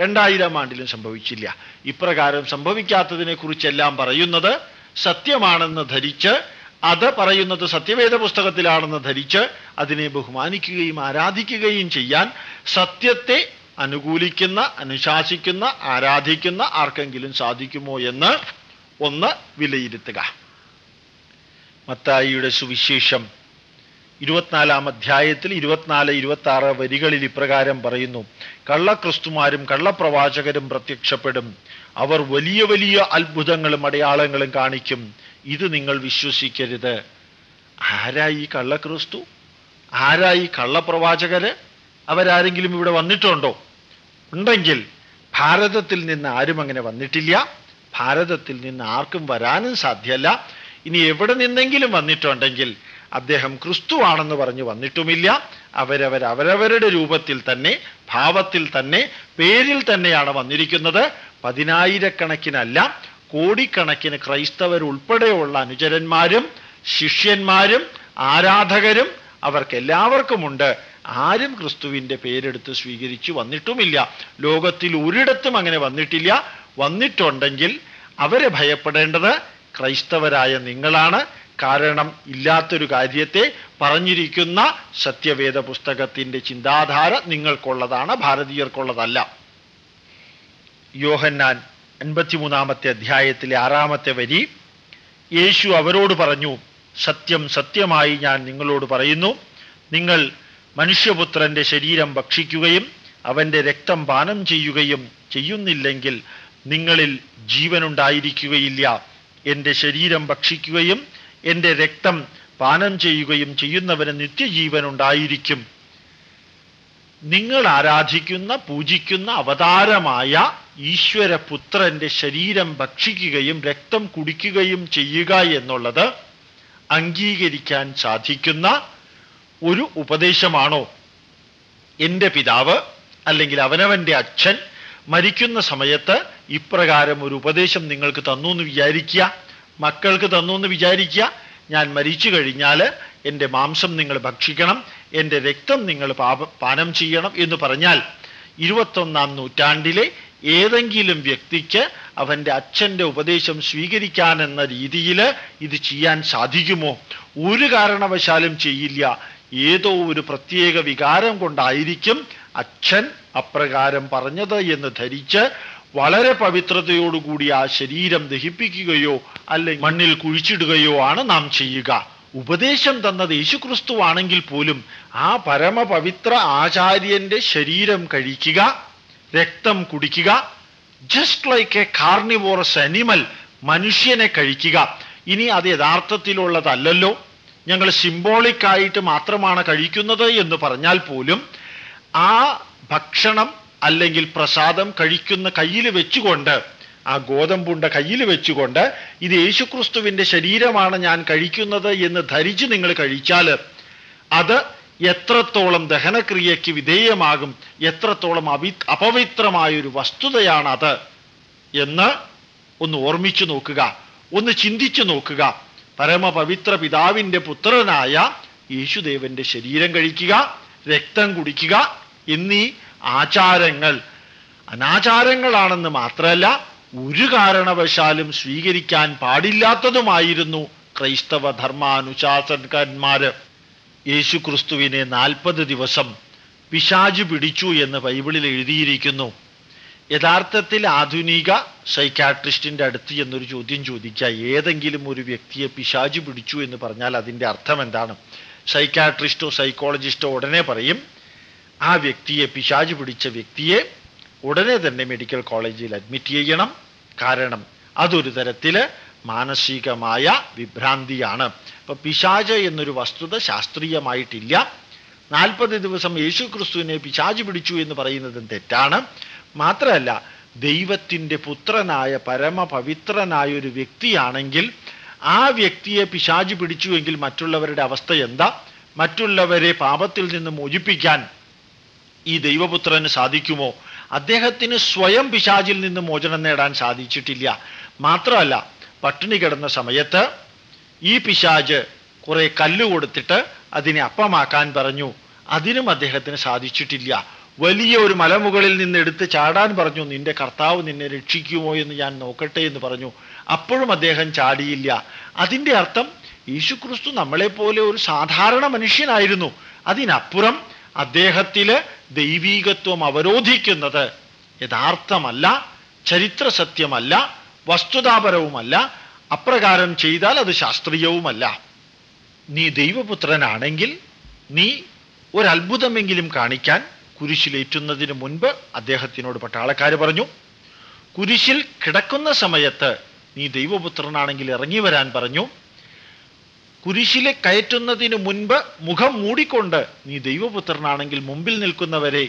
രണ്ടായിരം ആണ്ടിലും സംഭവിച്ചില്ല. ഇപ്രകാരം സംഭവിക്കാത്തതിനെ കുറിച്ചെല്ലാം പറയുന്നത് സത്യമാണെന്ന് ധരിച്ച് അത് പറയുന്നത് സത്യവേദ പുസ്തകത്തിലാണെന്ന് ധരിച്ച് അതിനെ ബഹുമാനിക്കുകയും ആരാധിക്കുകയും ചെയ്യാൻ സത്യത്തെ അനുകൂലിക്കുന്ന അനുശാസിക്കുന്ന ആരാധിക്കുന്ന ആർക്കെങ്കിലും സാധിക്കുമോ എന്ന് ഒന്ന് വിലയിരുത്തുക. മത്തായിയുടെ സുവിശേഷം ഇരുപത്തിനാലാം അധ്യായത്തിൽ ഇരുപത്തിനാല് ഇരുപത്തി ആറ് വരികളിൽ ഇപ്രകാരം പറയുന്നു. കള്ളക്രിസ്തുമാരും കള്ളപ്രവാചകരും പ്രത്യക്ഷപ്പെടും. അവർ വലിയ വലിയ അത്ഭുതങ്ങളും അടയാളങ്ങളും കാണിക്കും. ഇത് നിങ്ങൾ വിശ്വസിക്കരുത്. ആരായി കള്ളക്രിസ്തു? ആരായി കള്ളപ്രവാചകര്? അവരാരെങ്കിലും ഇവിടെ വന്നിട്ടുണ്ടോ? ഉണ്ടെങ്കിൽ ഭാരതത്തിൽ നിന്ന് ആരും അങ്ങനെ വന്നിട്ടില്ല. ഭാരതത്തിൽ നിന്ന് ആർക്കും വരാനും സാധ്യല്ല ഇനി എവിടെ നിന്നെങ്കിലും വന്നിട്ടുണ്ടെങ്കിൽ അദ്ദേഹം ക്രിസ്തുവാണെന്ന് പറഞ്ഞു വന്നിട്ടുമില്ല. അവരവർ അവരവരുടെ രൂപത്തിൽ തന്നെ ഭാവത്തിൽ തന്നെ പേരിൽ തന്നെയാണ് വന്നിരിക്കുന്നത്. പതിനായിരക്കണക്കിനല്ല കോടിക്കണക്കിന് ക്രൈസ്തവരുൾപ്പെടെയുള്ള അനുചരന്മാരും ശിഷ്യന്മാരും ആരാധകരും അവർക്കെല്ലാവർക്കുമുണ്ട്. ആരും ക്രിസ്തുവിന്റെ പേരെടുത്ത് സ്വീകരിച്ചു വന്നിട്ടുമില്ല. ലോകത്തിൽ ഒരിടത്തും അങ്ങനെ വന്നിട്ടില്ല. വന്നിട്ടുണ്ടെങ്കിൽ അവരെ ഭയപ്പെടേണ്ടത് ക്രൈസ്തവരായ നിങ്ങളാണ്. കാരണം ഇല്ലാത്തൊരു കാര്യത്തെ പറഞ്ഞിരിക്കുന്ന സത്യവേദ പുസ്തകത്തിന്റെ ചിന്താധാര നിങ്ങൾക്കുള്ളതാണ് ഭാരതീയർക്കുള്ളതല്ല. യോഹന്നാൻ അൻപത്തിമൂന്നാമത്തെ അധ്യായത്തിലെ ആറാമത്തെ വരി യേശു അവരോട് പറഞ്ഞു സത്യം സത്യമായി ഞാൻ നിങ്ങളോട് പറയുന്നു നിങ്ങൾ മനുഷ്യപുത്രന്റെ ശരീരം ഭക്ഷിക്കുകയും അവന്റെ രക്തം പാനം ചെയ്യുകയും ചെയ്യുന്നില്ലെങ്കിൽ നിങ്ങളിൽ ജീവനുണ്ടായിരിക്കുകയില്ല. എന്റെ ശരീരം ഭക്ഷിക്കുകയും എന്റെ രക്തം പാനം ചെയ്യുകയും ചെയ്യുന്നവന് നിത്യജീവൻ ഉണ്ടായിരിക്കും നിങ്ങൾ ആരാധിക്കുന്ന പൂജിക്കുന്ന അവതാരമായ ഈശ്വരപുത്രന്റെ ശരീരം ഭക്ഷിക്കുകയും രക്തം കുടിക്കുകയും ചെയ്യുക എന്നുള്ളത് അംഗീകരിക്കാൻ സാധിക്കുന്ന ഒരു ഉപദേശമാണോ? എന്റെ പിതാവ് അല്ലെങ്കിൽ അവനവന്റെ അച്ഛൻ മരിക്കുന്ന സമയത്ത് ഇപ്രകാരം ഒരു ഉപദേശം നിങ്ങൾക്ക് തന്നു എന്ന് വിചാരിക്കുക. മക്കൾക്ക് തന്നു എന്ന് വിചാരിക്കുക ഞാൻ മരിച്ചു കഴിഞ്ഞാൽ എന്റെ മാംസം നിങ്ങൾ ഭക്ഷിക്കണം എന്റെ രക്തം നിങ്ങൾ പാനം ചെയ്യണം എന്ന് പറഞ്ഞാൽ ഇരുപത്തൊന്നാം നൂറ്റാണ്ടിലെ ഏതെങ്കിലും വ്യക്തിക്ക് അവന്റെ അച്ഛന്റെ ഉപദേശം സ്വീകരിക്കാനെന്ന രീതിയിൽ ഇത് ചെയ്യാൻ സാധിക്കുമോ? ഒരു കാരണവശാലും ചെയ്യില്ല. ഏതോ ഒരു പ്രത്യേക വികാരം കൊണ്ടായിരിക്കും അച്ഛൻ അപ്രകാരം പറഞ്ഞത് എന്ന് ധരിച്ച് വളരെ പവിത്രതയോടുകൂടി ആ ശരീരം ദഹിപ്പിക്കുകയോ അല്ലെങ്കിൽ മണ്ണിൽ കുഴിച്ചിടുകയോ ആണ് നാം ചെയ്യുക. ഉപദേശം തന്നത് യേശുക്രിസ്തുവാണെങ്കിൽ പോലും ആ പരമപവിത്ര ആചാര്യന്റെ ശരീരം കഴിക്കുക രക്തം കുടിക്കുക just like a carnivorous animal മനുഷ്യനെ കഴിക്കുക. ഇനി അത് യഥാർത്ഥത്തിലുള്ളതല്ലോ ഞങ്ങൾ സിംബോളിക് ആയിട്ട് മാത്രമാണ് കഴിക്കുന്നത് എന്ന് പറഞ്ഞാൽ പോലും ആ ഭക്ഷണം അല്ലെങ്കിൽ പ്രസാദം കഴിക്കുന്ന കയ്യിൽ വെച്ചുകൊണ്ട് ആ ഗോതമ്പുണ്ട കയ്യിൽ വെച്ചുകൊണ്ട് ഇത് യേശുക്രിസ്തുവിന്റെ ശരീരമാണ് ഞാൻ കഴിക്കുന്നത് എന്ന് ധരിച്ച് നിങ്ങൾ കഴിച്ചാൽ അത് എത്രത്തോളം ദഹനക്രിയയ്ക്ക് വിധേയമാകും എത്രത്തോളം അപി അപവിത്രമായൊരു വസ്തുതയാണത് എന്ന് ഒന്ന് ഓർമ്മിച്ചു നോക്കുക ഒന്ന് ചിന്തിച്ചു നോക്കുക. പരമപവിത്ര പിതാവിന്റെ പുത്രനായ യേശുദേവന്റെ ശരീരം കഴിക്കുക രക്തം കുടിക്കുക എന്നീ ആചാരങ്ങൾ അനാചാരങ്ങളാണെന്ന് മാത്രമല്ല ഒരു കാരണവശാലും സ്വീകരിക്കാൻ പാടില്ലാത്തതുമായിരുന്നു ക്രൈസ്തവ ധർമാനുശാസകന്മാര്. യേശു ക്രിസ്തുവിനെ നാൽപ്പത് ദിവസം പിശാജ് പിടിച്ചു എന്ന് ബൈബിളിൽ എഴുതിയിരിക്കുന്നു. യഥാർത്ഥത്തിൽ ആധുനിക സൈക്കാട്രിസ്റ്റിന്റെ അടുത്ത് എന്നൊരു ചോദ്യം ചോദിക്കുക ഏതെങ്കിലും ഒരു വ്യക്തിയെ പിശാജ് പിടിച്ചു എന്ന് പറഞ്ഞാൽ അതിന്റെ അർത്ഥം എന്താണ്? സൈക്കാട്രിസ്റ്റോ സൈക്കോളജിസ്റ്റോ ഉടനെ പറയും ആ വ്യക്തിയെ പിശാജ് പിടിച്ച വ്യക്തിയെ ഉടനെ തന്നെ മെഡിക്കൽ കോളേജിൽ അഡ്മിറ്റ് ചെയ്യണം. കാരണം അതൊരു തരത്തിൽ മാനസികമായ വിഭ്രാന്തിയാണ്. അപ്പൊ പിശാജ് എന്നൊരു വസ്തുത ശാസ്ത്രീയമായിട്ടില്ല. നാൽപ്പത് ദിവസം യേശു ക്രിസ്തുവിനെ പിശാജ് പിടിച്ചു എന്ന് പറയുന്നതും തെറ്റാണ്. മാത്രമല്ല ദൈവത്തിന്റെ പുത്രനായ പരമപവിത്രനായ ഒരു വ്യക്തിയാണെങ്കിൽ ആ വ്യക്തിയെ പിശാജ് പിടിച്ചുവെങ്കിൽ മറ്റുള്ളവരുടെ അവസ്ഥ എന്താ? മറ്റുള്ളവരെ പാപത്തിൽ നിന്ന് മോചിപ്പിക്കാൻ ഈ ദൈവപുത്രന് സാധിക്കുമോ? അദ്ദേഹത്തിന് സ്വയം പിശാചിൽ നിന്ന് മോചനം നേടാൻ സാധിച്ചിട്ടില്ല. മാത്രമല്ല പട്ടിണി കിടന്ന സമയത്ത് ഈ പിശാജ് കുറെ കല്ല് കൊടുത്തിട്ട് അതിനെ അപ്പമാക്കാൻ പറഞ്ഞു. അതിനും അദ്ദേഹത്തിന് സാധിച്ചിട്ടില്ല. വലിയ ഒരു മലമുകളിൽ നിന്ന് എടുത്ത് ചാടാൻ പറഞ്ഞു. നിന്റെ കർത്താവ് നിന്നെ രക്ഷിക്കുമോ എന്ന് ഞാൻ നോക്കട്ടെ എന്ന് പറഞ്ഞു. അപ്പോഴും അദ്ദേഹം ചാടിയില്ല. അതിന്റെ അർത്ഥം യേശുക്രിസ്തു നമ്മളെപ്പോലെ ഒരു സാധാരണ മനുഷ്യനായിരുന്നു. അതിനപ്പുറം അദ്ദേഹത്തിൽ ദൈവീകത്വം അവരോധിക്കുന്നത് യഥാർത്ഥമല്ല ചരിത്ര സത്യമല്ല വസ്തുതാപരവുമല്ല അപ്രകാരം ചെയ്താൽ അത് ശാസ്ത്രീയവുമല്ല. നീ ദൈവപുത്രനാണെങ്കിൽ നീ ഒരത്ഭുതമെങ്കിലും കാണിക്കാൻ കുരിശിലേറ്റുന്നതിന് മുൻപ് അദ്ദേഹത്തിനോട് പട്ടാളക്കാർ പറഞ്ഞു കുരിശിൽ കിടക്കുന്ന സമയത്ത് നീ ദൈവപുത്രനാണെങ്കിൽ ഇറങ്ങി വരാൻ പറഞ്ഞു കുരിശിലെ കയറ്റുന്നതിന് മുൻപ് മുഖം മൂടിക്കൊണ്ട് നീ ദൈവപുത്രനാണെങ്കിൽ മുമ്പിൽ നിൽക്കുന്നവരെ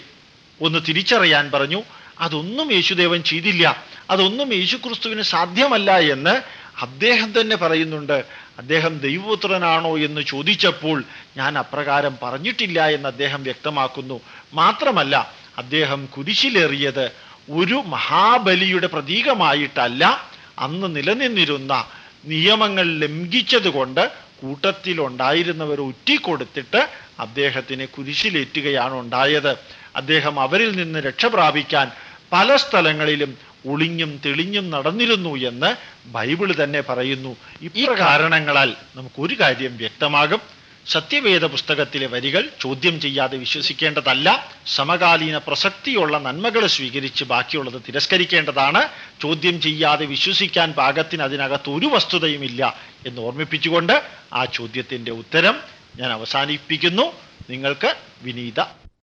ഒന്ന് തിരിച്ചറിയാൻ പറഞ്ഞു. അതൊന്നും യേശുദേവൻ ചെയ്തില്ല. അതൊന്നും യേശുക്രിസ്തുവിന് സാധ്യമല്ല എന്ന് അദ്ദേഹം തന്നെ പറയുന്നുണ്ട്. അദ്ദേഹം ദൈവപുത്രനാണോ എന്ന് ചോദിച്ചപ്പോൾ ഞാൻ അപ്രകാരം പറഞ്ഞിട്ടില്ല എന്ന് അദ്ദേഹം വ്യക്തമാക്കുന്നു. മാത്രമല്ല അദ്ദേഹം കുരിശിലേറിയത് ഒരു മഹാബലിയുടെ പ്രതീകമായിട്ടല്ല. അന്ന് നിലനിന്നിരുന്ന നിയമങ്ങൾ ലംഘിച്ചതുകൊണ്ട് കൂട്ടത്തിലുണ്ടായിരുന്നവർ ഒറ്റിക്കൊടുത്തിട്ട് അദ്ദേഹത്തിനെ കുരിശിലേറ്റുകയാണ് ഉണ്ടായത്. അദ്ദേഹം അവരിൽ നിന്ന് രക്ഷ പ്രാപിക്കാൻ പല സ്ഥലങ്ങളിലും ഒളിഞ്ഞും തെളിഞ്ഞും നടന്നിരുന്നു എന്ന് ബൈബിൾ തന്നെ പറയുന്നു. ഈ കാരണങ്ങളാൽ നമുക്ക് ഒരു കാര്യം വ്യക്തമാകും. സത്യവേദ പുസ്തകത്തിലെ വരികൾ ചോദ്യം ചെയ്യാതെ വിശ്വസിക്കേണ്ടതല്ല സമകാലീന പ്രസക്തിയുള്ള നന്മകൾ സ്വീകരിച്ച് ബാക്കിയുള്ളത് തിരസ്കരിക്കേണ്ടതാണ്. ചോദ്യം ചെയ്യാതെ വിശ്വസിക്കാൻ പാകത്തിന് അതിനകത്ത് ഒരു വസ്തുതയുമില്ല എന്ന് ഓർമ്മിപ്പിച്ചുകൊണ്ട് ആ ചോദ്യത്തിന്റെ ഉത്തരം ഞാൻ അവസാനിപ്പിക്കുന്നു. നിങ്ങൾക്ക് വിനീത